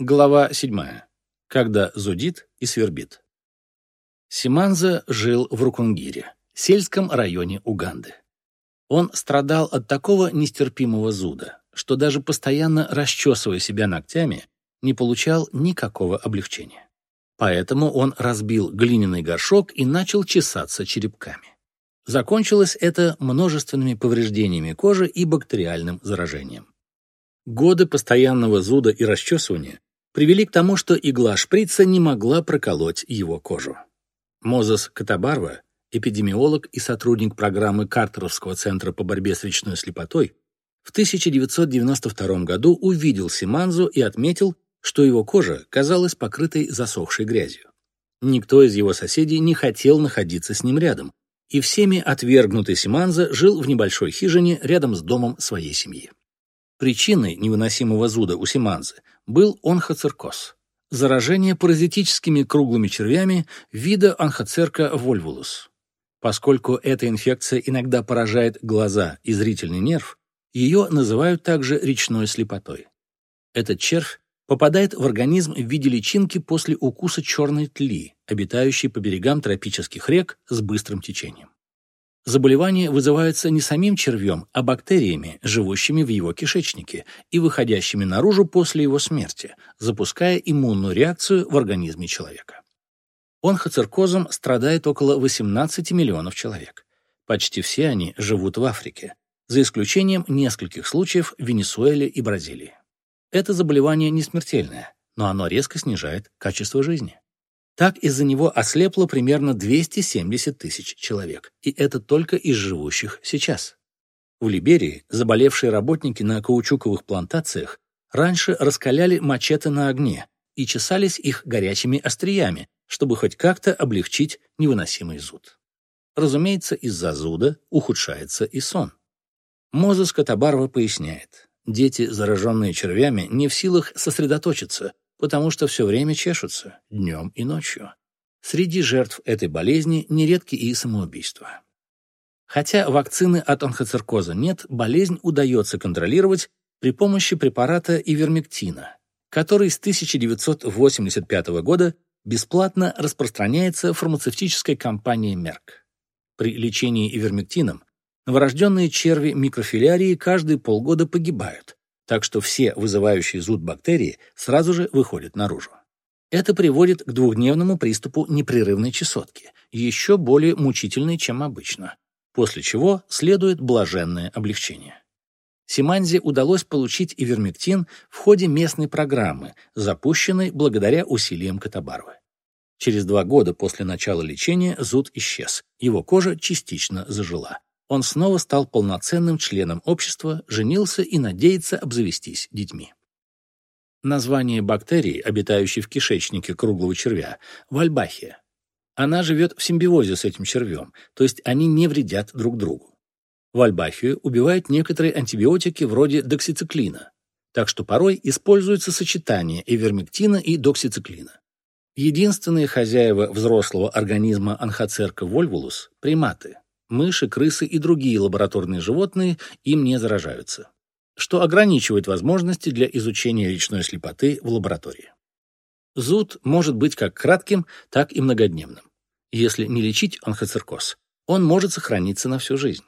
Глава 7. Когда зудит и свербит. Симанза жил в Рукунгире, сельском районе Уганды. Он страдал от такого нестерпимого зуда, что даже постоянно расчесывая себя ногтями, не получал никакого облегчения. Поэтому он разбил глиняный горшок и начал чесаться черепками. Закончилось это множественными повреждениями кожи и бактериальным заражением. Годы постоянного зуда и расчесывания привели к тому, что игла шприца не могла проколоть его кожу. Мозес Катабарва, эпидемиолог и сотрудник программы Картеровского центра по борьбе с речной слепотой, в 1992 году увидел Симанзу и отметил, что его кожа казалась покрытой засохшей грязью. Никто из его соседей не хотел находиться с ним рядом, и всеми отвергнутый Симанза жил в небольшой хижине рядом с домом своей семьи. Причиной невыносимого зуда у Симанзы был онхоциркоз – заражение паразитическими круглыми червями вида онхоцерка вольвулус. Поскольку эта инфекция иногда поражает глаза и зрительный нерв, ее называют также речной слепотой. Этот червь попадает в организм в виде личинки после укуса черной тли, обитающей по берегам тропических рек с быстрым течением. Заболевание вызывается не самим червем, а бактериями, живущими в его кишечнике и выходящими наружу после его смерти, запуская иммунную реакцию в организме человека. Онхоциркозом страдает около 18 миллионов человек. Почти все они живут в Африке, за исключением нескольких случаев в Венесуэле и Бразилии. Это заболевание не смертельное, но оно резко снижает качество жизни. Так из-за него ослепло примерно 270 тысяч человек, и это только из живущих сейчас. В Либерии заболевшие работники на каучуковых плантациях раньше раскаляли мачете на огне и чесались их горячими остриями, чтобы хоть как-то облегчить невыносимый зуд. Разумеется, из-за зуда ухудшается и сон. Мозес Катабарова поясняет, дети, зараженные червями, не в силах сосредоточиться, потому что все время чешутся, днем и ночью. Среди жертв этой болезни нередки и самоубийства. Хотя вакцины от онхоциркоза нет, болезнь удается контролировать при помощи препарата ивермектина, который с 1985 года бесплатно распространяется фармацевтической компанией Merck. При лечении ивермектином новорожденные черви микрофилярии каждые полгода погибают, так что все вызывающие зуд бактерии сразу же выходят наружу. Это приводит к двухдневному приступу непрерывной чесотки, еще более мучительной, чем обычно, после чего следует блаженное облегчение. Симанзе удалось получить ивермектин в ходе местной программы, запущенной благодаря усилиям Катабарвы. Через два года после начала лечения зуд исчез, его кожа частично зажила он снова стал полноценным членом общества, женился и надеется обзавестись детьми. Название бактерии, обитающей в кишечнике круглого червя, – вальбахия. Она живет в симбиозе с этим червем, то есть они не вредят друг другу. Вальбахию убивают некоторые антибиотики вроде доксициклина, так что порой используется сочетание ивермектина и доксициклина. Единственные хозяева взрослого организма анхоцерка вольвулус – приматы – Мыши, крысы и другие лабораторные животные им не заражаются, что ограничивает возможности для изучения речной слепоты в лаборатории. Зуд может быть как кратким, так и многодневным. Если не лечить онхоциркоз, он может сохраниться на всю жизнь.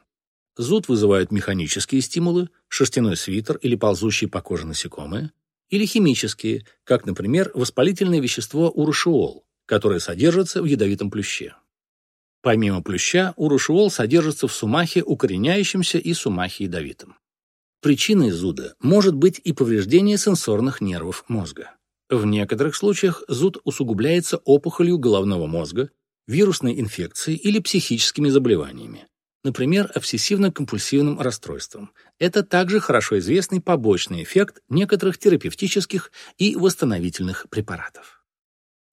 Зуд вызывают механические стимулы, шерстяной свитер или ползущие по коже насекомые, или химические, как, например, воспалительное вещество урушиол, которое содержится в ядовитом плюще. Помимо плюща, урушиол содержится в сумахе укореняющемся и сумахе ядовитом. Причиной зуда может быть и повреждение сенсорных нервов мозга. В некоторых случаях зуд усугубляется опухолью головного мозга, вирусной инфекцией или психическими заболеваниями, например, обсессивно-компульсивным расстройством. Это также хорошо известный побочный эффект некоторых терапевтических и восстановительных препаратов.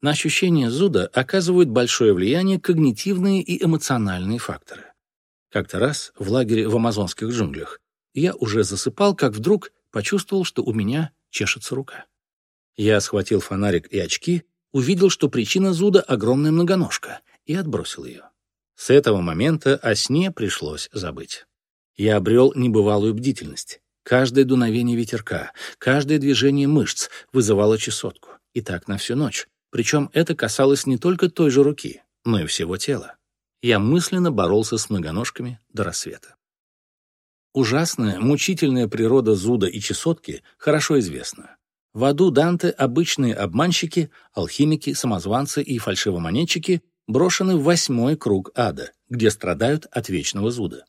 На ощущение зуда оказывают большое влияние когнитивные и эмоциональные факторы. Как-то раз в лагере в амазонских джунглях я уже засыпал, как вдруг почувствовал, что у меня чешется рука. Я схватил фонарик и очки, увидел, что причина зуда — огромная многоножка, и отбросил ее. С этого момента о сне пришлось забыть. Я обрел небывалую бдительность. Каждое дуновение ветерка, каждое движение мышц вызывало чесотку. И так на всю ночь. Причем это касалось не только той же руки, но и всего тела. Я мысленно боролся с многоножками до рассвета. Ужасная, мучительная природа зуда и чесотки хорошо известна. В аду Данте обычные обманщики, алхимики, самозванцы и фальшивомонетчики брошены в восьмой круг ада, где страдают от вечного зуда.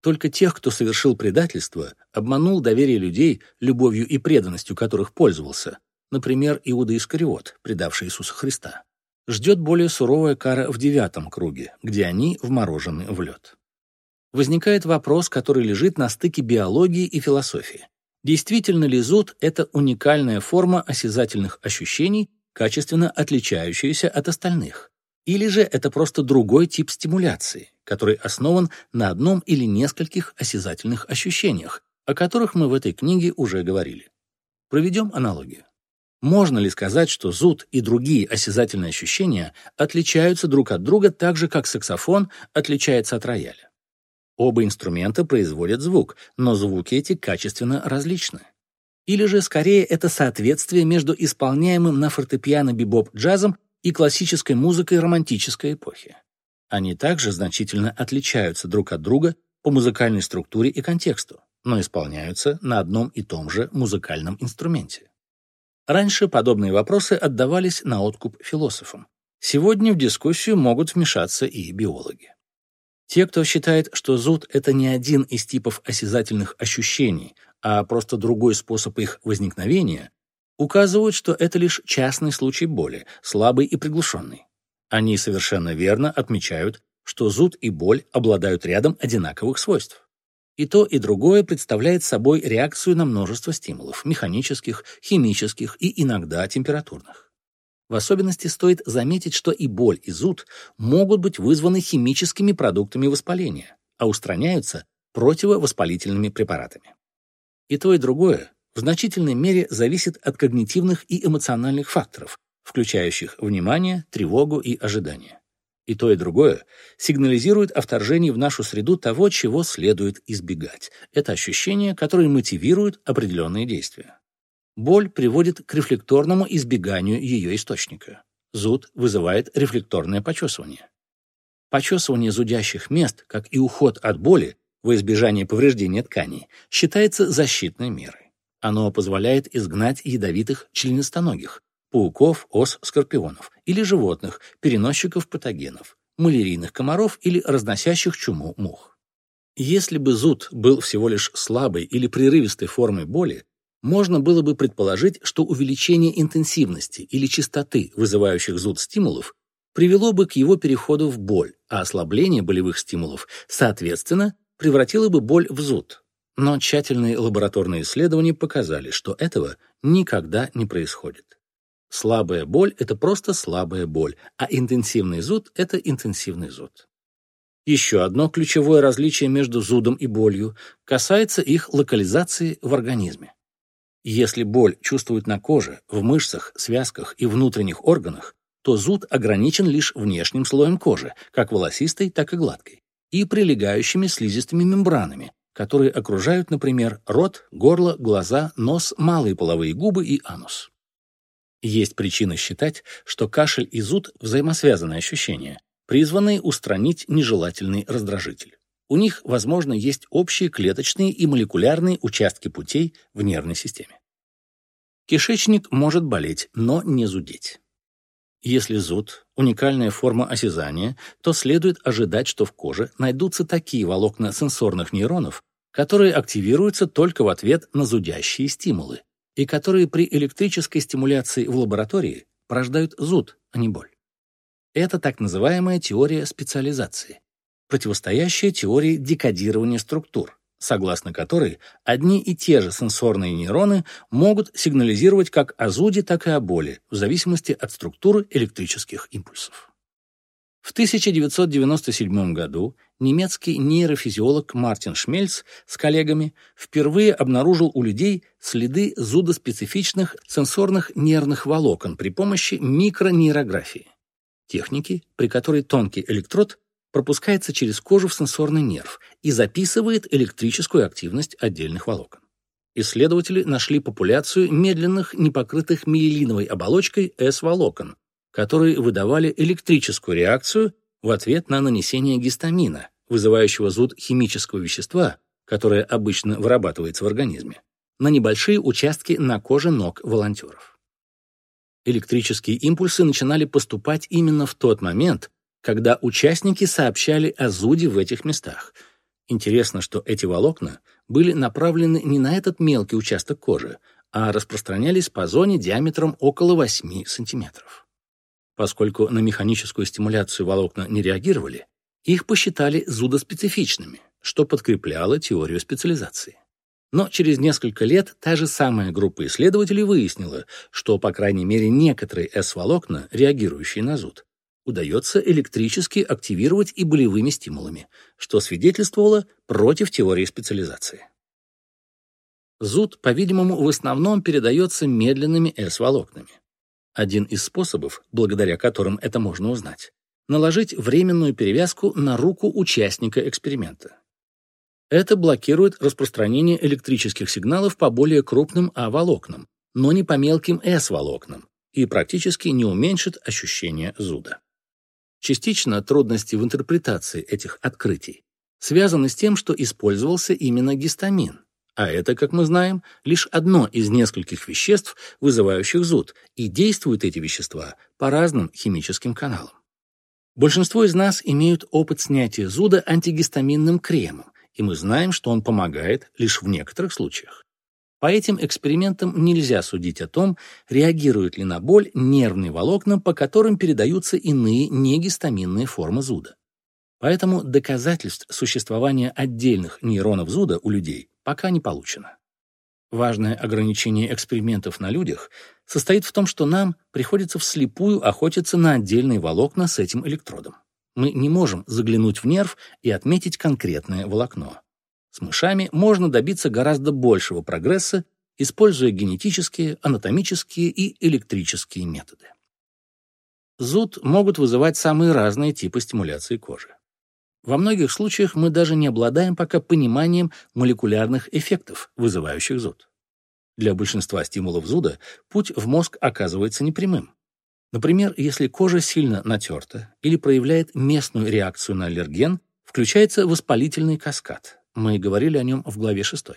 Только тех, кто совершил предательство, обманул доверие людей, любовью и преданностью которых пользовался, например, Иуда Искариот, предавший Иисуса Христа, ждет более суровая кара в девятом круге, где они вморожены в лед. Возникает вопрос, который лежит на стыке биологии и философии. Действительно ли зуд – это уникальная форма осязательных ощущений, качественно отличающаяся от остальных? Или же это просто другой тип стимуляции, который основан на одном или нескольких осязательных ощущениях, о которых мы в этой книге уже говорили. Проведем аналогию. Можно ли сказать, что зуд и другие осязательные ощущения отличаются друг от друга так же, как саксофон отличается от рояля? Оба инструмента производят звук, но звуки эти качественно различны. Или же, скорее, это соответствие между исполняемым на фортепиано бибоп-джазом и классической музыкой романтической эпохи. Они также значительно отличаются друг от друга по музыкальной структуре и контексту, но исполняются на одном и том же музыкальном инструменте. Раньше подобные вопросы отдавались на откуп философам. Сегодня в дискуссию могут вмешаться и биологи. Те, кто считает, что зуд — это не один из типов осязательных ощущений, а просто другой способ их возникновения, указывают, что это лишь частный случай боли, слабый и приглушенный. Они совершенно верно отмечают, что зуд и боль обладают рядом одинаковых свойств. И то, и другое представляет собой реакцию на множество стимулов – механических, химических и иногда температурных. В особенности стоит заметить, что и боль, и зуд могут быть вызваны химическими продуктами воспаления, а устраняются противовоспалительными препаратами. И то, и другое в значительной мере зависит от когнитивных и эмоциональных факторов, включающих внимание, тревогу и ожидание. И то, и другое сигнализирует о вторжении в нашу среду того, чего следует избегать. Это ощущения, которые мотивируют определенные действия. Боль приводит к рефлекторному избеганию ее источника. Зуд вызывает рефлекторное почесывание. Почесывание зудящих мест, как и уход от боли во избежание повреждения тканей, считается защитной мерой. Оно позволяет изгнать ядовитых членистоногих, пауков, ос, скорпионов или животных, переносчиков патогенов, малярийных комаров или разносящих чуму мух. Если бы зуд был всего лишь слабой или прерывистой формой боли, можно было бы предположить, что увеличение интенсивности или частоты вызывающих зуд стимулов привело бы к его переходу в боль, а ослабление болевых стимулов, соответственно, превратило бы боль в зуд. Но тщательные лабораторные исследования показали, что этого никогда не происходит. Слабая боль – это просто слабая боль, а интенсивный зуд – это интенсивный зуд. Еще одно ключевое различие между зудом и болью касается их локализации в организме. Если боль чувствуют на коже, в мышцах, связках и внутренних органах, то зуд ограничен лишь внешним слоем кожи, как волосистой, так и гладкой, и прилегающими слизистыми мембранами, которые окружают, например, рот, горло, глаза, нос, малые половые губы и анус. Есть причина считать, что кашель и зуд – взаимосвязанные ощущения, призванные устранить нежелательный раздражитель. У них, возможно, есть общие клеточные и молекулярные участки путей в нервной системе. Кишечник может болеть, но не зудеть. Если зуд – уникальная форма осязания, то следует ожидать, что в коже найдутся такие волокна сенсорных нейронов, которые активируются только в ответ на зудящие стимулы, и которые при электрической стимуляции в лаборатории порождают зуд, а не боль. Это так называемая теория специализации, противостоящая теории декодирования структур, согласно которой одни и те же сенсорные нейроны могут сигнализировать как о зуде, так и о боли, в зависимости от структуры электрических импульсов. В 1997 году немецкий нейрофизиолог Мартин Шмельц с коллегами впервые обнаружил у людей следы зудоспецифичных сенсорных нервных волокон при помощи микронейрографии, техники, при которой тонкий электрод пропускается через кожу в сенсорный нерв и записывает электрическую активность отдельных волокон. исследователи нашли популяцию медленных, непокрытых миелиновой оболочкой S-волокон, которые выдавали электрическую реакцию в ответ на нанесение гистамина, вызывающего зуд химического вещества, которое обычно вырабатывается в организме, на небольшие участки на коже ног волонтеров. Электрические импульсы начинали поступать именно в тот момент, когда участники сообщали о зуде в этих местах. Интересно, что эти волокна были направлены не на этот мелкий участок кожи, а распространялись по зоне диаметром около 8 сантиметров. Поскольку на механическую стимуляцию волокна не реагировали, их посчитали зудоспецифичными, что подкрепляло теорию специализации. Но через несколько лет та же самая группа исследователей выяснила, что, по крайней мере, некоторые S-волокна, реагирующие на зуд, удается электрически активировать и болевыми стимулами, что свидетельствовало против теории специализации. Зуд, по-видимому, в основном передается медленными S-волокнами. Один из способов, благодаря которым это можно узнать, наложить временную перевязку на руку участника эксперимента. Это блокирует распространение электрических сигналов по более крупным А-волокнам, но не по мелким S-волокнам, и практически не уменьшит ощущение зуда. Частично трудности в интерпретации этих открытий связаны с тем, что использовался именно гистамин, а это, как мы знаем, лишь одно из нескольких веществ, вызывающих зуд, и действуют эти вещества по разным химическим каналам. Большинство из нас имеют опыт снятия зуда антигистаминным кремом, и мы знаем, что он помогает лишь в некоторых случаях. По этим экспериментам нельзя судить о том, реагируют ли на боль нервные волокна, по которым передаются иные негистаминные формы зуда. Поэтому доказательств существования отдельных нейронов зуда у людей пока не получено. Важное ограничение экспериментов на людях состоит в том, что нам приходится вслепую охотиться на отдельные волокна с этим электродом. Мы не можем заглянуть в нерв и отметить конкретное волокно. С мышами можно добиться гораздо большего прогресса, используя генетические, анатомические и электрические методы. Зуд могут вызывать самые разные типы стимуляции кожи. Во многих случаях мы даже не обладаем пока пониманием молекулярных эффектов, вызывающих зуд. Для большинства стимулов зуда путь в мозг оказывается непрямым. Например, если кожа сильно натерта или проявляет местную реакцию на аллерген, включается воспалительный каскад. Мы говорили о нем в главе 6.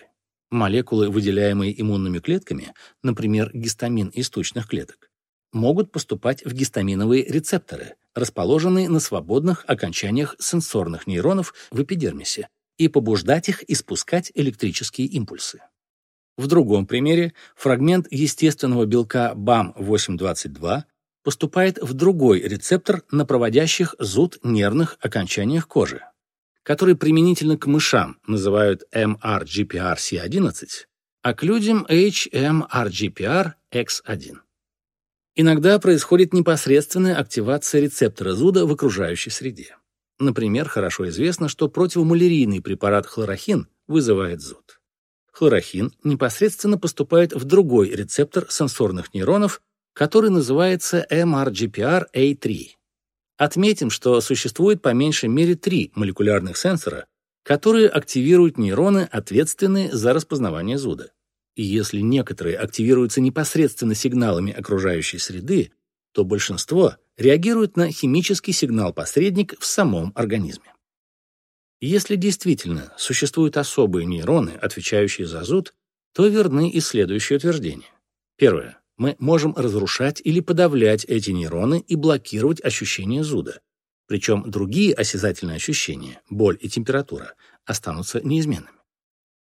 Молекулы, выделяемые иммунными клетками, например, гистамин из тучных клеток, могут поступать в гистаминовые рецепторы, расположенные на свободных окончаниях сенсорных нейронов в эпидермисе, и побуждать их испускать электрические импульсы. В другом примере фрагмент естественного белка BAM822 поступает в другой рецептор на проводящих зуд нервных окончаниях кожи, который применительно к мышам называют MRGPR-C11, а к людям HMRGPR-X1. Иногда происходит непосредственная активация рецептора зуда в окружающей среде. Например, хорошо известно, что противомалярийный препарат хлорохин вызывает зуд. Хлорохин непосредственно поступает в другой рецептор сенсорных нейронов, который называется MRGPR-A3. Отметим, что существует по меньшей мере три молекулярных сенсора, которые активируют нейроны, ответственные за распознавание зуда. И если некоторые активируются непосредственно сигналами окружающей среды, то большинство реагирует на химический сигнал-посредник в самом организме. Если действительно существуют особые нейроны, отвечающие за зуд, то верны и следующие утверждения. Первое. Мы можем разрушать или подавлять эти нейроны и блокировать ощущение зуда. Причем другие осязательные ощущения, боль и температура, останутся неизменными.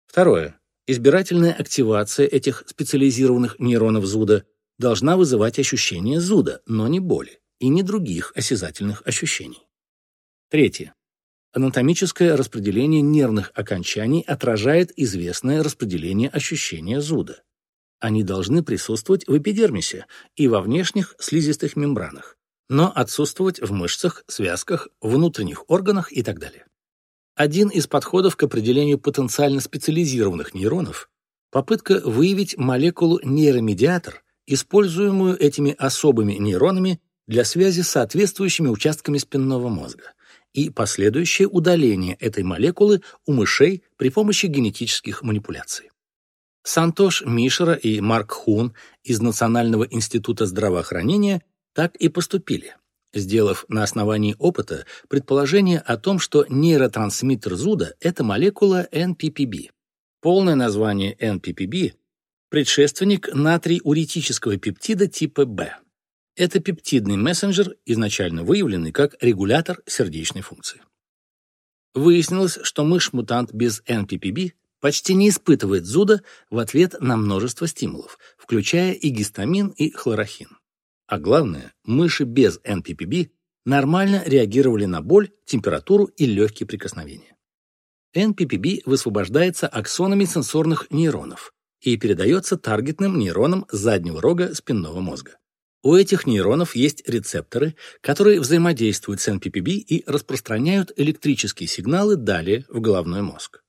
Второе. Избирательная активация этих специализированных нейронов зуда должна вызывать ощущение зуда, но не боли, и не других осязательных ощущений. Третье. Анатомическое распределение нервных окончаний отражает известное распределение ощущения зуда. Они должны присутствовать в эпидермисе и во внешних слизистых мембранах, но отсутствовать в мышцах, связках, внутренних органах и так далее. Один из подходов к определению потенциально специализированных нейронов – попытка выявить молекулу нейромедиатор, используемую этими особыми нейронами для связи с соответствующими участками спинного мозга, и последующее удаление этой молекулы у мышей при помощи генетических манипуляций. Сантош Мишера и Марк Хун из Национального института здравоохранения так и поступили, сделав на основании опыта предположение о том, что нейротрансмиттер зуда – это молекула NPPB. Полное название NPPB – предшественник натриуретического пептида типа B. Это пептидный мессенджер, изначально выявленный как регулятор сердечной функции. Выяснилось, что мышь-мутант без NPPB почти не испытывает зуда в ответ на множество стимулов, включая и гистамин, и хлорохин. А главное, мыши без NPPB нормально реагировали на боль, температуру и легкие прикосновения. NPPB высвобождается аксонами сенсорных нейронов и передается таргетным нейронам заднего рога спинного мозга. У этих нейронов есть рецепторы, которые взаимодействуют с NPPB и распространяют электрические сигналы далее в головной мозг.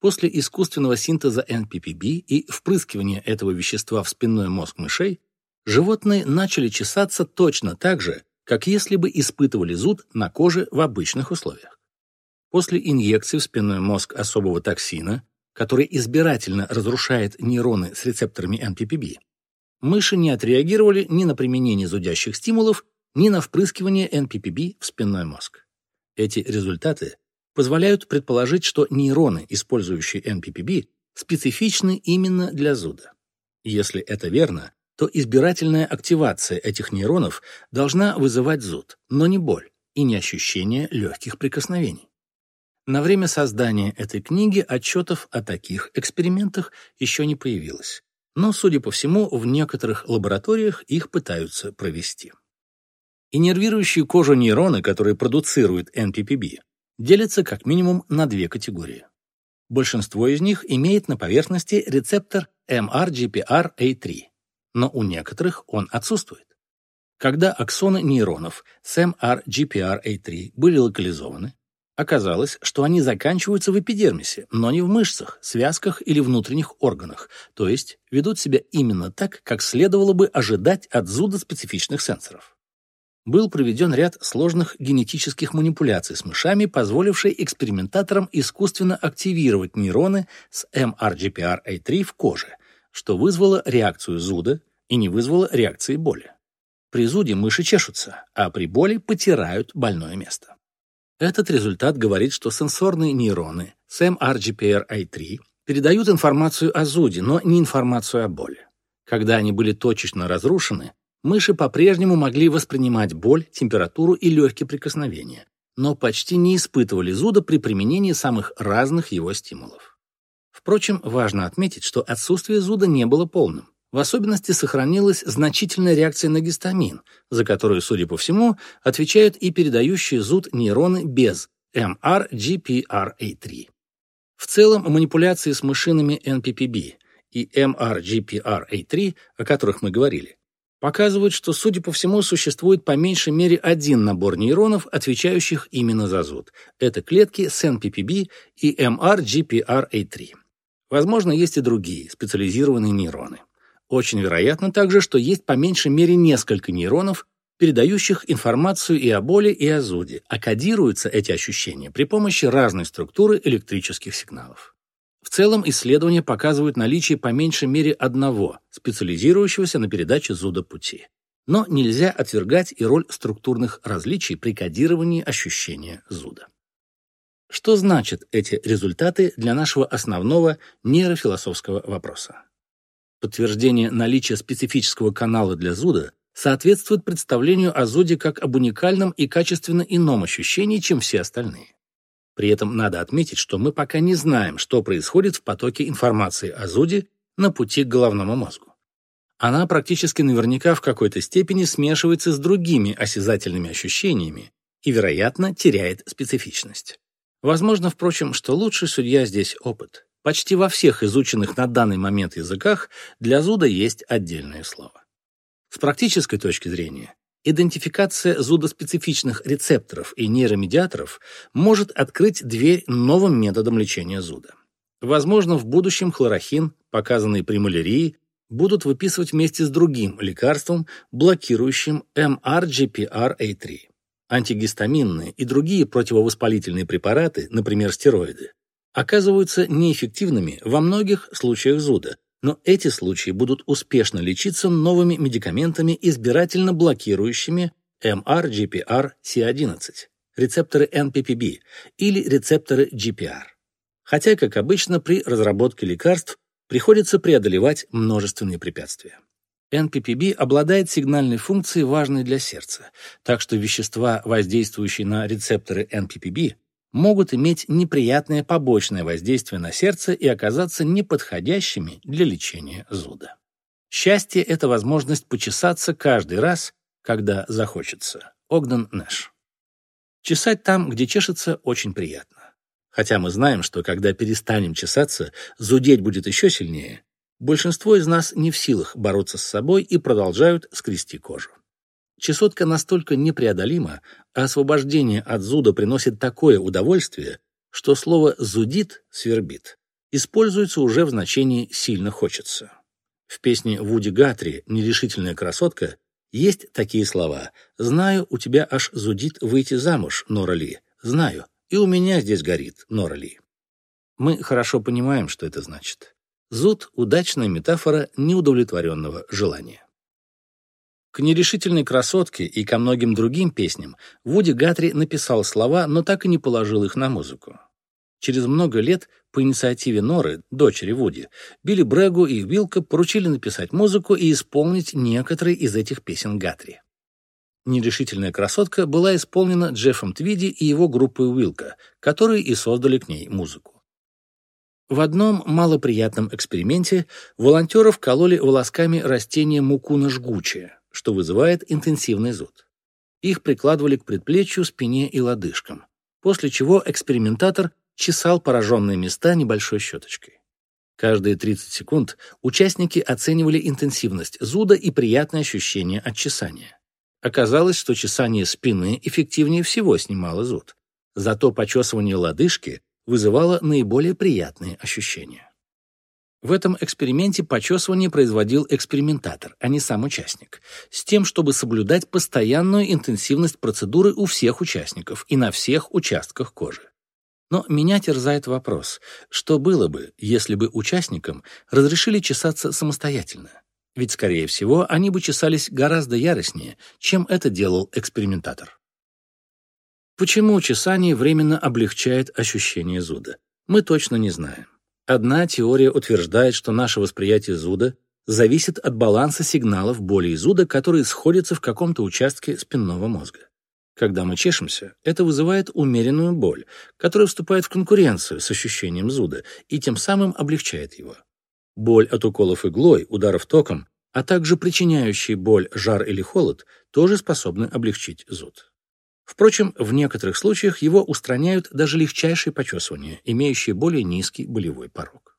После искусственного синтеза NPPB и впрыскивания этого вещества в спинной мозг мышей, животные начали чесаться точно так же, как если бы испытывали зуд на коже в обычных условиях. После инъекции в спинной мозг особого токсина, который избирательно разрушает нейроны с рецепторами NPPB, мыши не отреагировали ни на применение зудящих стимулов, ни на впрыскивание NPPB в спинной мозг. Эти результаты позволяют предположить, что нейроны, использующие NPPB, специфичны именно для зуда. Если это верно, то избирательная активация этих нейронов должна вызывать зуд, но не боль и не ощущение легких прикосновений. На время создания этой книги отчетов о таких экспериментах еще не появилось, но, судя по всему, в некоторых лабораториях их пытаются провести. Иннервирующие кожу нейроны, которые продуцируют NPPB, делятся как минимум на две категории. Большинство из них имеет на поверхности рецептор MRGPR-A3, но у некоторых он отсутствует. Когда аксоны нейронов с MRGPR-A3 были локализованы, оказалось, что они заканчиваются в эпидермисе, но не в мышцах, связках или внутренних органах, то есть ведут себя именно так, как следовало бы ожидать от зуда специфичных сенсоров был проведен ряд сложных генетических манипуляций с мышами, позволивший экспериментаторам искусственно активировать нейроны с MRGPR-A3 в коже, что вызвало реакцию зуда и не вызвало реакции боли. При зуде мыши чешутся, а при боли потирают больное место. Этот результат говорит, что сенсорные нейроны с MRGPR-A3 передают информацию о зуде, но не информацию о боли. Когда они были точечно разрушены, Мыши по-прежнему могли воспринимать боль, температуру и легкие прикосновения, но почти не испытывали зуда при применении самых разных его стимулов. Впрочем, важно отметить, что отсутствие зуда не было полным. В особенности сохранилась значительная реакция на гистамин, за которую, судя по всему, отвечают и передающие зуд нейроны без MRGPRA3. В целом, манипуляции с мышинами NPPB и MRGPRA3, о которых мы говорили, показывают, что, судя по всему, существует по меньшей мере один набор нейронов, отвечающих именно за зуд. Это клетки SNPPB и MRGPRA3. Возможно, есть и другие специализированные нейроны. Очень вероятно также, что есть по меньшей мере несколько нейронов, передающих информацию и о боли, и о зуде, а кодируются эти ощущения при помощи разной структуры электрических сигналов. В целом исследования показывают наличие по меньшей мере одного, специализирующегося на передаче зуда пути. Но нельзя отвергать и роль структурных различий при кодировании ощущения зуда. Что значат эти результаты для нашего основного нейрофилософского вопроса? Подтверждение наличия специфического канала для зуда соответствует представлению о зуде как об уникальном и качественно ином ощущении, чем все остальные. При этом надо отметить, что мы пока не знаем, что происходит в потоке информации о зуде на пути к головному мозгу. Она практически наверняка в какой-то степени смешивается с другими осязательными ощущениями и, вероятно, теряет специфичность. Возможно, впрочем, что лучший судья здесь опыт. Почти во всех изученных на данный момент языках для зуда есть отдельное слово. С практической точки зрения, Идентификация зудоспецифичных рецепторов и нейромедиаторов может открыть дверь новым методам лечения зуда. Возможно, в будущем хлорохин, показанный при малярии, будут выписывать вместе с другим лекарством, блокирующим MRGPRA3. Антигистаминные и другие противовоспалительные препараты, например, стероиды, оказываются неэффективными во многих случаях зуда, но эти случаи будут успешно лечиться новыми медикаментами, избирательно блокирующими MR-GPR-C11, рецепторы NPPB или рецепторы GPR. Хотя, как обычно, при разработке лекарств приходится преодолевать множественные препятствия. NPPB обладает сигнальной функцией, важной для сердца, так что вещества, воздействующие на рецепторы NPPB, могут иметь неприятное побочное воздействие на сердце и оказаться неподходящими для лечения зуда. Счастье – это возможность почесаться каждый раз, когда захочется. Огден Нэш. Чесать там, где чешется, очень приятно. Хотя мы знаем, что когда перестанем чесаться, зудеть будет еще сильнее, большинство из нас не в силах бороться с собой и продолжают скрести кожу. Чесотка настолько непреодолима, а освобождение от зуда приносит такое удовольствие, что слово «зудит» — «свербит» используется уже в значении «сильно хочется». В песне Вуди Гатри «Нерешительная красотка» есть такие слова «Знаю, у тебя аж зудит выйти замуж, Нора Ли. Знаю, и у меня здесь горит, Нора Ли». Мы хорошо понимаем, что это значит. Зуд — удачная метафора неудовлетворенного желания. К нерешительной красотке и ко многим другим песням Вуди Гатри написал слова, но так и не положил их на музыку. Через много лет по инициативе Норы, дочери Вуди, Билли Брэгу и Вилка поручили написать музыку и исполнить некоторые из этих песен Гатри. «Нерешительная красотка» была исполнена Джеффом Твиди и его группой Уилка, которые и создали к ней музыку. В одном малоприятном эксперименте волонтеров кололи волосками растения мукуна жгучее, что вызывает интенсивный зуд. Их прикладывали к предплечью, спине и лодыжкам, после чего экспериментатор чесал пораженные места небольшой щеточкой. Каждые 30 секунд участники оценивали интенсивность зуда и приятное ощущение от чесания. Оказалось, что чесание спины эффективнее всего снимало зуд. Зато почесывание лодыжки вызывало наиболее приятные ощущения. В этом эксперименте почесывание производил экспериментатор, а не сам участник, с тем, чтобы соблюдать постоянную интенсивность процедуры у всех участников и на всех участках кожи. Но меня терзает вопрос, что было бы, если бы участникам разрешили чесаться самостоятельно? Ведь, скорее всего, они бы чесались гораздо яростнее, чем это делал экспериментатор. Почему чесание временно облегчает ощущение зуда? Мы точно не знаем. Одна теория утверждает, что наше восприятие зуда зависит от баланса сигналов боли и зуда, которые сходятся в каком-то участке спинного мозга. Когда мы чешемся, это вызывает умеренную боль, которая вступает в конкуренцию с ощущением зуда и тем самым облегчает его. Боль от уколов иглой, ударов током, а также причиняющие боль жар или холод, тоже способны облегчить зуд. Впрочем, в некоторых случаях его устраняют даже легчайшие почесывания, имеющие более низкий болевой порог.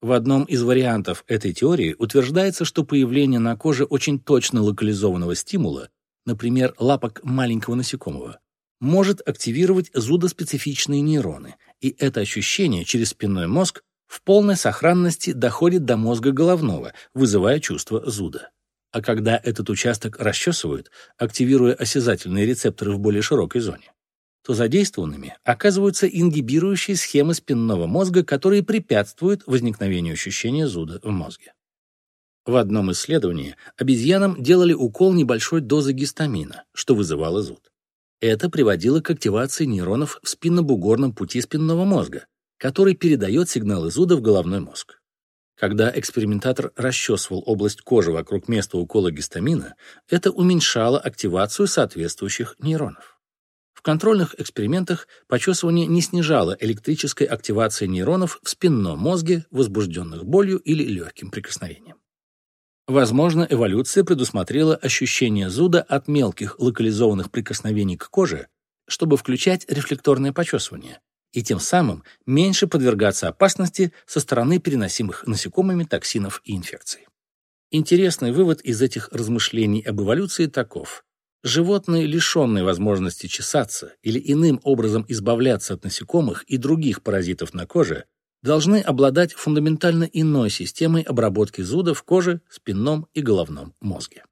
В одном из вариантов этой теории утверждается, что появление на коже очень точно локализованного стимула, например, лапок маленького насекомого, может активировать зудоспецифичные нейроны, и это ощущение через спинной мозг в полной сохранности доходит до мозга головного, вызывая чувство зуда. А когда этот участок расчесывают, активируя осязательные рецепторы в более широкой зоне, то задействованными оказываются ингибирующие схемы спинного мозга, которые препятствуют возникновению ощущения зуда в мозге. В одном исследовании обезьянам делали укол небольшой дозы гистамина, что вызывало зуд. Это приводило к активации нейронов в спиннобугорном пути спинного мозга, который передает сигналы зуда в головной мозг. Когда экспериментатор расчесывал область кожи вокруг места укола гистамина, это уменьшало активацию соответствующих нейронов. В контрольных экспериментах почесывание не снижало электрической активации нейронов в спинном мозге, возбужденных болью или легким прикосновением. Возможно, эволюция предусмотрела ощущение зуда от мелких локализованных прикосновений к коже, чтобы включать рефлекторное почесывание, и тем самым меньше подвергаться опасности со стороны переносимых насекомыми токсинов и инфекций. Интересный вывод из этих размышлений об эволюции таков. Животные, лишенные возможности чесаться или иным образом избавляться от насекомых и других паразитов на коже, должны обладать фундаментально иной системой обработки зуда в коже, спинном и головном мозге.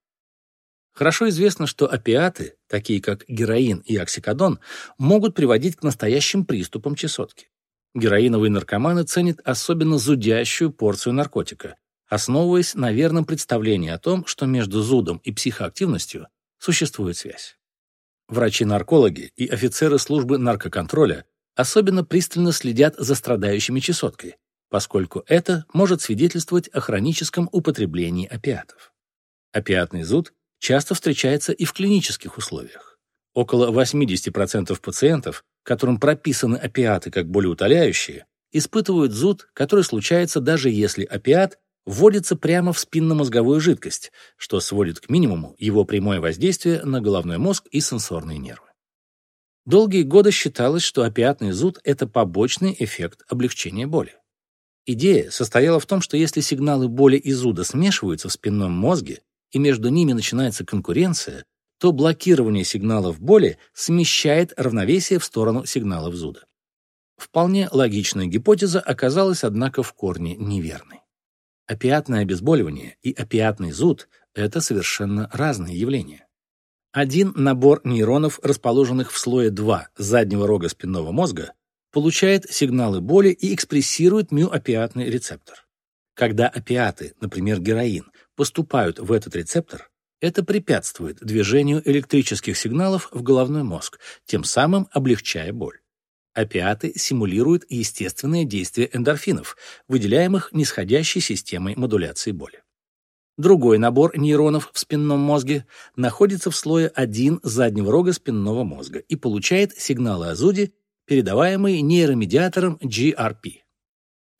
Хорошо известно, что опиаты, такие как героин и оксикодон, могут приводить к настоящим приступам чесотки. Героиновые наркоманы ценят особенно зудящую порцию наркотика, основываясь на верном представлении о том, что между зудом и психоактивностью существует связь. Врачи-наркологи и офицеры службы наркоконтроля особенно пристально следят за страдающими чесоткой, поскольку это может свидетельствовать о хроническом употреблении опиатов. Опиатный зуд часто встречается и в клинических условиях. Около 80% пациентов, которым прописаны опиаты как болеутоляющие, испытывают зуд, который случается даже если опиат вводится прямо в спинномозговую жидкость, что сводит к минимуму его прямое воздействие на головной мозг и сенсорные нервы. Долгие годы считалось, что опиатный зуд – это побочный эффект облегчения боли. Идея состояла в том, что если сигналы боли и зуда смешиваются в спинном мозге, и между ними начинается конкуренция, то блокирование сигналов боли смещает равновесие в сторону сигналов зуда. Вполне логичная гипотеза оказалась, однако, в корне неверной. Опиатное обезболивание и опиатный зуд – это совершенно разные явления. Один набор нейронов, расположенных в слое 2 заднего рога спинного мозга, получает сигналы боли и экспрессирует мюопиатный рецептор. Когда опиаты, например, героин, поступают в этот рецептор, это препятствует движению электрических сигналов в головной мозг, тем самым облегчая боль. Опиаты симулируют естественное действие эндорфинов, выделяемых нисходящей системой модуляции боли. Другой набор нейронов в спинном мозге находится в слое 1 заднего рога спинного мозга и получает сигналы о зуде, передаваемые нейромедиатором GRP.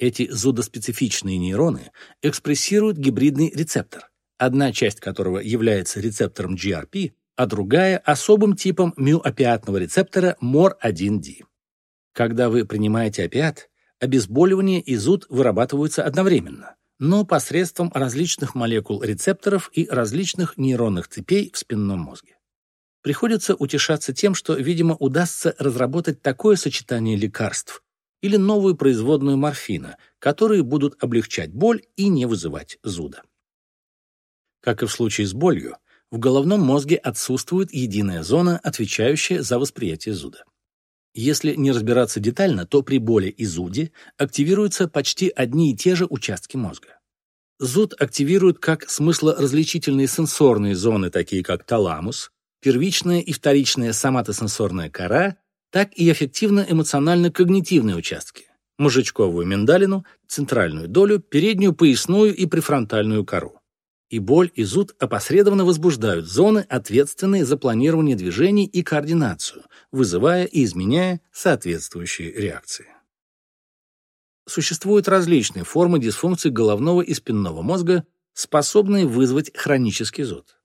Эти зудоспецифичные нейроны экспрессируют гибридный рецептор, одна часть которого является рецептором GRP, а другая – особым типом мюопиатного рецептора MOR1D. Когда вы принимаете опиат, обезболивание и зуд вырабатываются одновременно но посредством различных молекул рецепторов и различных нейронных цепей в спинном мозге. Приходится утешаться тем, что, видимо, удастся разработать такое сочетание лекарств или новую производную морфина, которые будут облегчать боль и не вызывать зуда. Как и в случае с болью, в головном мозге отсутствует единая зона, отвечающая за восприятие зуда. Если не разбираться детально, то при боли и зуде активируются почти одни и те же участки мозга. Зуд активирует как смыслоразличительные сенсорные зоны, такие как таламус, первичная и вторичная соматосенсорная кора, так и эффективно-эмоционально-когнитивные участки – мозжечковую миндалину, центральную долю, переднюю поясную и префронтальную кору и боль, и зуд опосредованно возбуждают зоны, ответственные за планирование движений и координацию, вызывая и изменяя соответствующие реакции. Существуют различные формы дисфункции головного и спинного мозга, способные вызвать хронический зуд.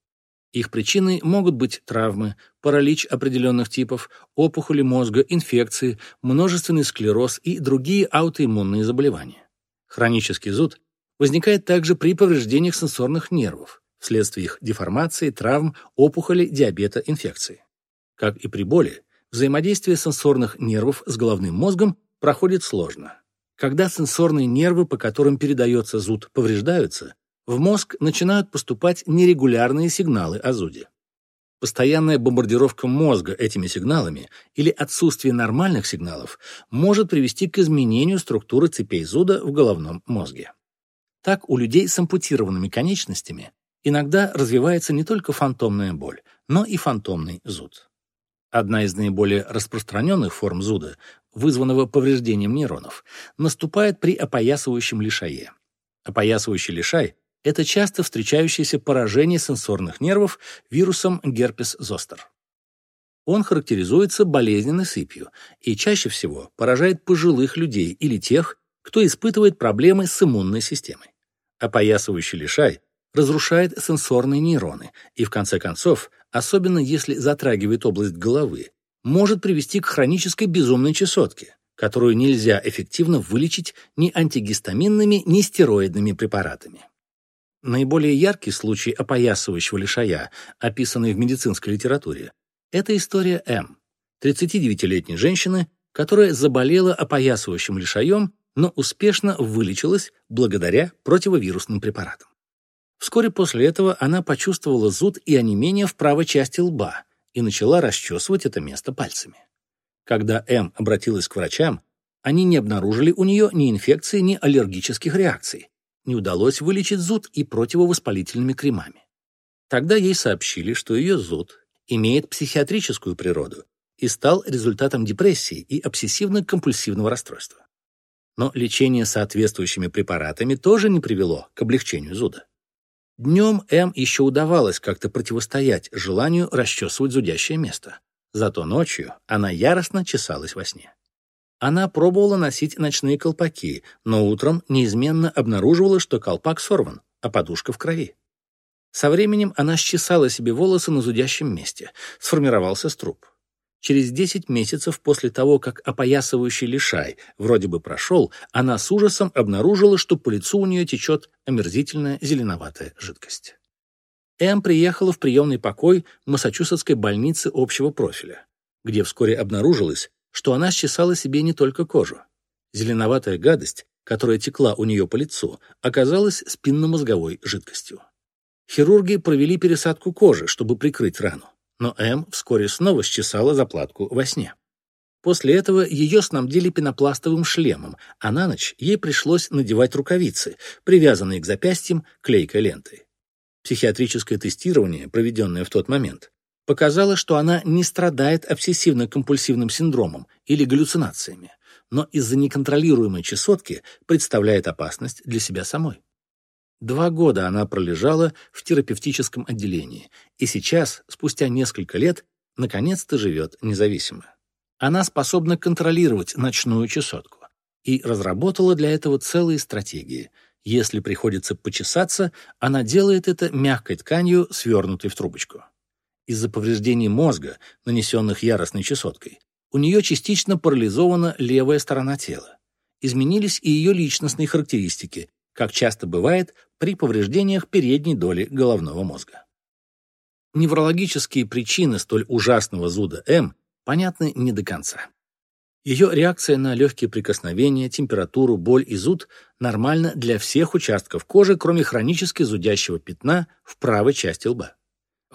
Их причиной могут быть травмы, паралич определенных типов, опухоли мозга, инфекции, множественный склероз и другие аутоиммунные заболевания. Хронический зуд возникает также при повреждениях сенсорных нервов, вследствие их деформации, травм, опухоли, диабета, инфекции. Как и при боли, взаимодействие сенсорных нервов с головным мозгом проходит сложно. Когда сенсорные нервы, по которым передается зуд, повреждаются, в мозг начинают поступать нерегулярные сигналы о зуде. Постоянная бомбардировка мозга этими сигналами или отсутствие нормальных сигналов может привести к изменению структуры цепей зуда в головном мозге. Так у людей с ампутированными конечностями иногда развивается не только фантомная боль, но и фантомный зуд. Одна из наиболее распространенных форм зуда, вызванного повреждением нейронов, наступает при опоясывающем лишае. Опоясывающий лишай – это часто встречающееся поражение сенсорных нервов вирусом герпес-зостер. Он характеризуется болезненной сыпью и чаще всего поражает пожилых людей или тех, кто испытывает проблемы с иммунной системой. Опоясывающий лишай разрушает сенсорные нейроны и, в конце концов, особенно если затрагивает область головы, может привести к хронической безумной чесотке, которую нельзя эффективно вылечить ни антигистаминными, ни стероидными препаратами. Наиболее яркий случай опоясывающего лишая, описанный в медицинской литературе, это история М, 39-летней женщины, которая заболела опоясывающим лишаем но успешно вылечилась благодаря противовирусным препаратам. Вскоре после этого она почувствовала зуд и онемение в правой части лба и начала расчесывать это место пальцами. Когда М обратилась к врачам, Они не обнаружили у нее ни инфекции, ни аллергических реакций. Не удалось вылечить зуд и противовоспалительными кремами. Тогда ей сообщили, что ее зуд имеет психиатрическую природу и стал результатом депрессии и обсессивно-компульсивного расстройства. Но лечение соответствующими препаратами тоже не привело к облегчению зуда. Днем М еще удавалось как-то противостоять желанию расчесывать зудящее место. Зато ночью она яростно чесалась во сне. Она пробовала носить ночные колпаки, но утром неизменно обнаруживала, что колпак сорван, а подушка в крови. Со временем она счесала себе волосы на зудящем месте. Сформировался струп. Через 10 месяцев после того, как опоясывающий лишай вроде бы прошел, она с ужасом обнаружила, что по лицу у нее течет омерзительная зеленоватая жидкость. Эм приехала в приемный покой Массачусетской больницы общего профиля, где вскоре обнаружилось, что она счесала себе не только кожу. Зеленоватая гадость, которая текла у нее по лицу, оказалась спинномозговой жидкостью. Хирурги провели пересадку кожи, чтобы прикрыть рану, но М вскоре снова счесала заплатку во сне. После этого ее снабдили пенопластовым шлемом, а на ночь ей пришлось надевать рукавицы, привязанные к запястьям клейкой лентой. Психиатрическое тестирование, проведенное в тот момент, показало, что она не страдает обсессивно-компульсивным синдромом или галлюцинациями, но из-за неконтролируемой чесотки представляет опасность для себя самой. Два года она пролежала в терапевтическом отделении, и сейчас, спустя несколько лет, наконец-то живет независимо. Она способна контролировать ночную чесотку и разработала для этого целые стратегии. Если приходится почесаться, она делает это мягкой тканью, свернутой в трубочку. Из-за повреждений мозга, нанесенных яростной чесоткой, у нее частично парализована левая сторона тела. Изменились и ее личностные характеристики, как часто бывает при повреждениях передней доли головного мозга. Неврологические причины столь ужасного зуда М понятны не до конца. Ее реакция на легкие прикосновения, температуру, боль и зуд нормальна для всех участков кожи, кроме хронически зудящего пятна в правой части лба.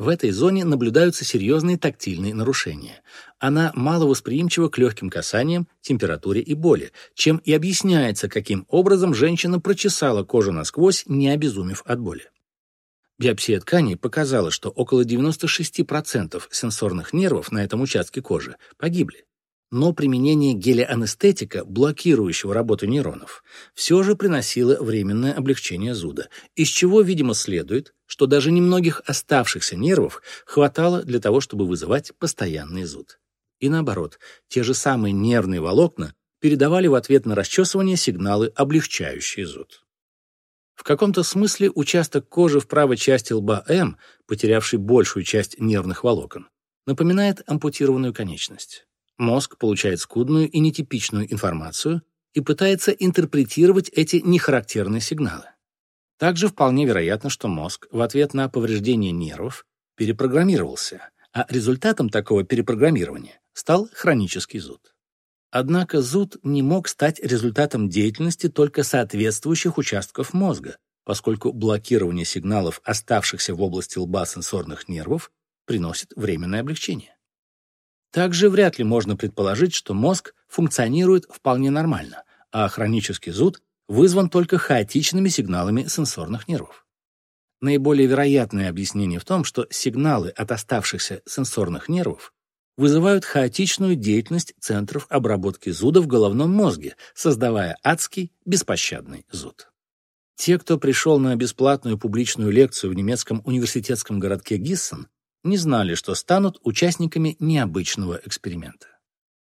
В этой зоне наблюдаются серьезные тактильные нарушения. Она мало восприимчива к легким касаниям, температуре и боли, чем и объясняется, каким образом женщина прочесала кожу насквозь, не обезумев от боли. Биопсия тканей показала, что около 96% сенсорных нервов на этом участке кожи погибли но применение геля-анестетика, блокирующего работу нейронов, все же приносило временное облегчение зуда, из чего, видимо, следует, что даже немногих оставшихся нервов хватало для того, чтобы вызывать постоянный зуд. И наоборот, те же самые нервные волокна передавали в ответ на расчесывание сигналы, облегчающие зуд. В каком-то смысле участок кожи в правой части лба М, потерявший большую часть нервных волокон, напоминает ампутированную конечность. Мозг получает скудную и нетипичную информацию и пытается интерпретировать эти нехарактерные сигналы. Также вполне вероятно, что мозг в ответ на повреждение нервов перепрограммировался, а результатом такого перепрограммирования стал хронический зуд. Однако зуд не мог стать результатом деятельности только соответствующих участков мозга, поскольку блокирование сигналов, оставшихся в области лба сенсорных нервов, приносит временное облегчение. Также вряд ли можно предположить, что мозг функционирует вполне нормально, а хронический зуд вызван только хаотичными сигналами сенсорных нервов. Наиболее вероятное объяснение в том, что сигналы от оставшихся сенсорных нервов вызывают хаотичную деятельность центров обработки зуда в головном мозге, создавая адский, беспощадный зуд. Те, кто пришел на бесплатную публичную лекцию в немецком университетском городке Гиссен, не знали, что станут участниками необычного эксперимента.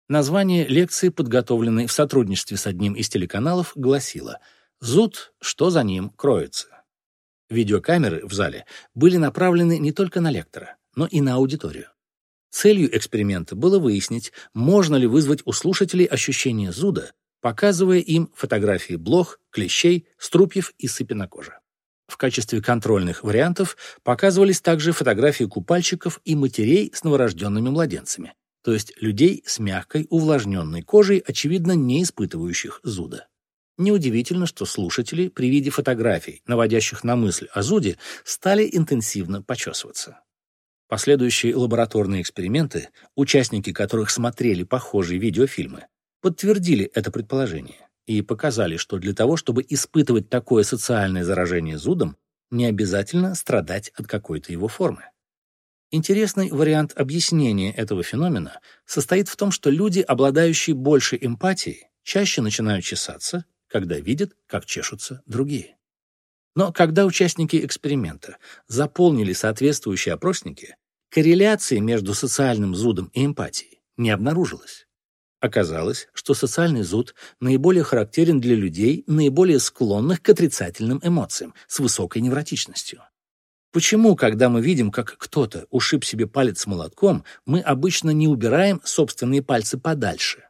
Название лекции, подготовленной в сотрудничестве с одним из телеканалов, гласило «Зуд, что за ним кроется». Видеокамеры в зале были направлены не только на лектора, но и на аудиторию. Целью эксперимента было выяснить, можно ли вызвать у слушателей ощущение зуда, показывая им фотографии блох, клещей, струпьев и сыпи на коже. В качестве контрольных вариантов показывались также фотографии купальщиков и матерей с новорожденными младенцами, то есть людей с мягкой, увлажненной кожей, очевидно, не испытывающих зуда. Неудивительно, что слушатели при виде фотографий, наводящих на мысль о зуде, стали интенсивно почесываться. Последующие лабораторные эксперименты, участники которых смотрели похожие видеофильмы, подтвердили это предположение и показали, что для того, чтобы испытывать такое социальное заражение зудом, не обязательно страдать от какой-то его формы. Интересный вариант объяснения этого феномена состоит в том, что люди, обладающие большей эмпатией, чаще начинают чесаться, когда видят, как чешутся другие. Но когда участники эксперимента заполнили соответствующие опросники, корреляции между социальным зудом и эмпатией не обнаружилось. Оказалось, что социальный зуд наиболее характерен для людей, наиболее склонных к отрицательным эмоциям, с высокой невротичностью. Почему, когда мы видим, как кто-то ушиб себе палец молотком, мы обычно не убираем собственные пальцы подальше,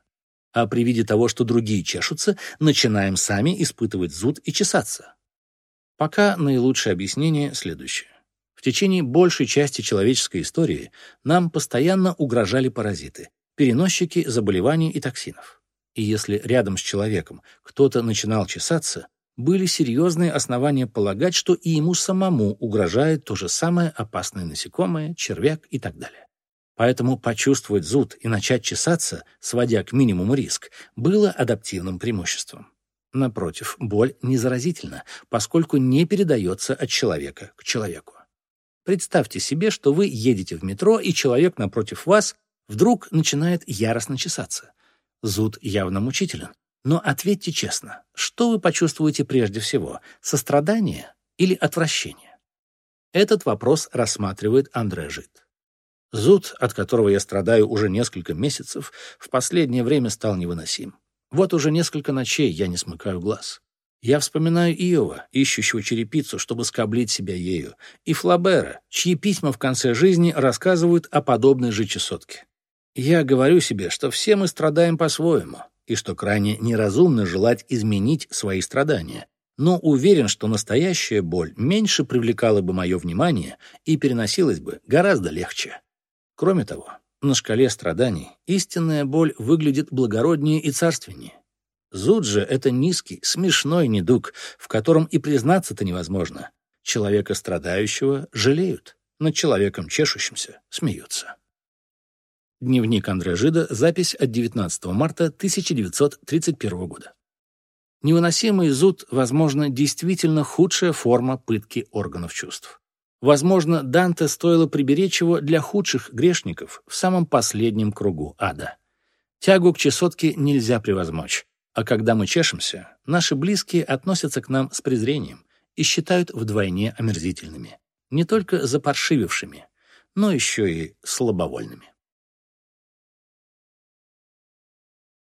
а при виде того, что другие чешутся, начинаем сами испытывать зуд и чесаться? Пока наилучшее объяснение следующее. В течение большей части человеческой истории нам постоянно угрожали паразиты, переносчики заболеваний и токсинов. И если рядом с человеком кто-то начинал чесаться, были серьезные основания полагать, что и ему самому угрожает то же самое опасное насекомое, червяк и так далее. Поэтому почувствовать зуд и начать чесаться, сводя к минимуму риск, было адаптивным преимуществом. Напротив, боль не заразительна, поскольку не передается от человека к человеку. Представьте себе, что вы едете в метро, и человек напротив вас Вдруг начинает яростно чесаться. Зуд явно мучителен. Но ответьте честно, что вы почувствуете прежде всего, сострадание или отвращение? Этот вопрос рассматривает Андре Жит. Зуд, от которого я страдаю уже несколько месяцев, в последнее время стал невыносим. Вот уже несколько ночей я не смыкаю глаз. Я вспоминаю Иова, ищущего черепицу, чтобы скоблить себя ею, и Флабера, чьи письма в конце жизни рассказывают о подобной же чесотке. Я говорю себе, что все мы страдаем по-своему, и что крайне неразумно желать изменить свои страдания, но уверен, что настоящая боль меньше привлекала бы мое внимание и переносилась бы гораздо легче. Кроме того, на шкале страданий истинная боль выглядит благороднее и царственнее. Зуд же — это низкий, смешной недуг, в котором и признаться-то невозможно. Человека страдающего жалеют, над человеком чешущимся смеются. Дневник Андре Жида, запись от 19 марта 1931 года. Невыносимый зуд, возможно, действительно худшая форма пытки органов чувств. Возможно, Данте стоило приберечь его для худших грешников в самом последнем кругу ада. Тягу к чесотке нельзя превозмочь, а когда мы чешемся, наши близкие относятся к нам с презрением и считают вдвойне омерзительными, не только запаршивившими, но еще и слабовольными.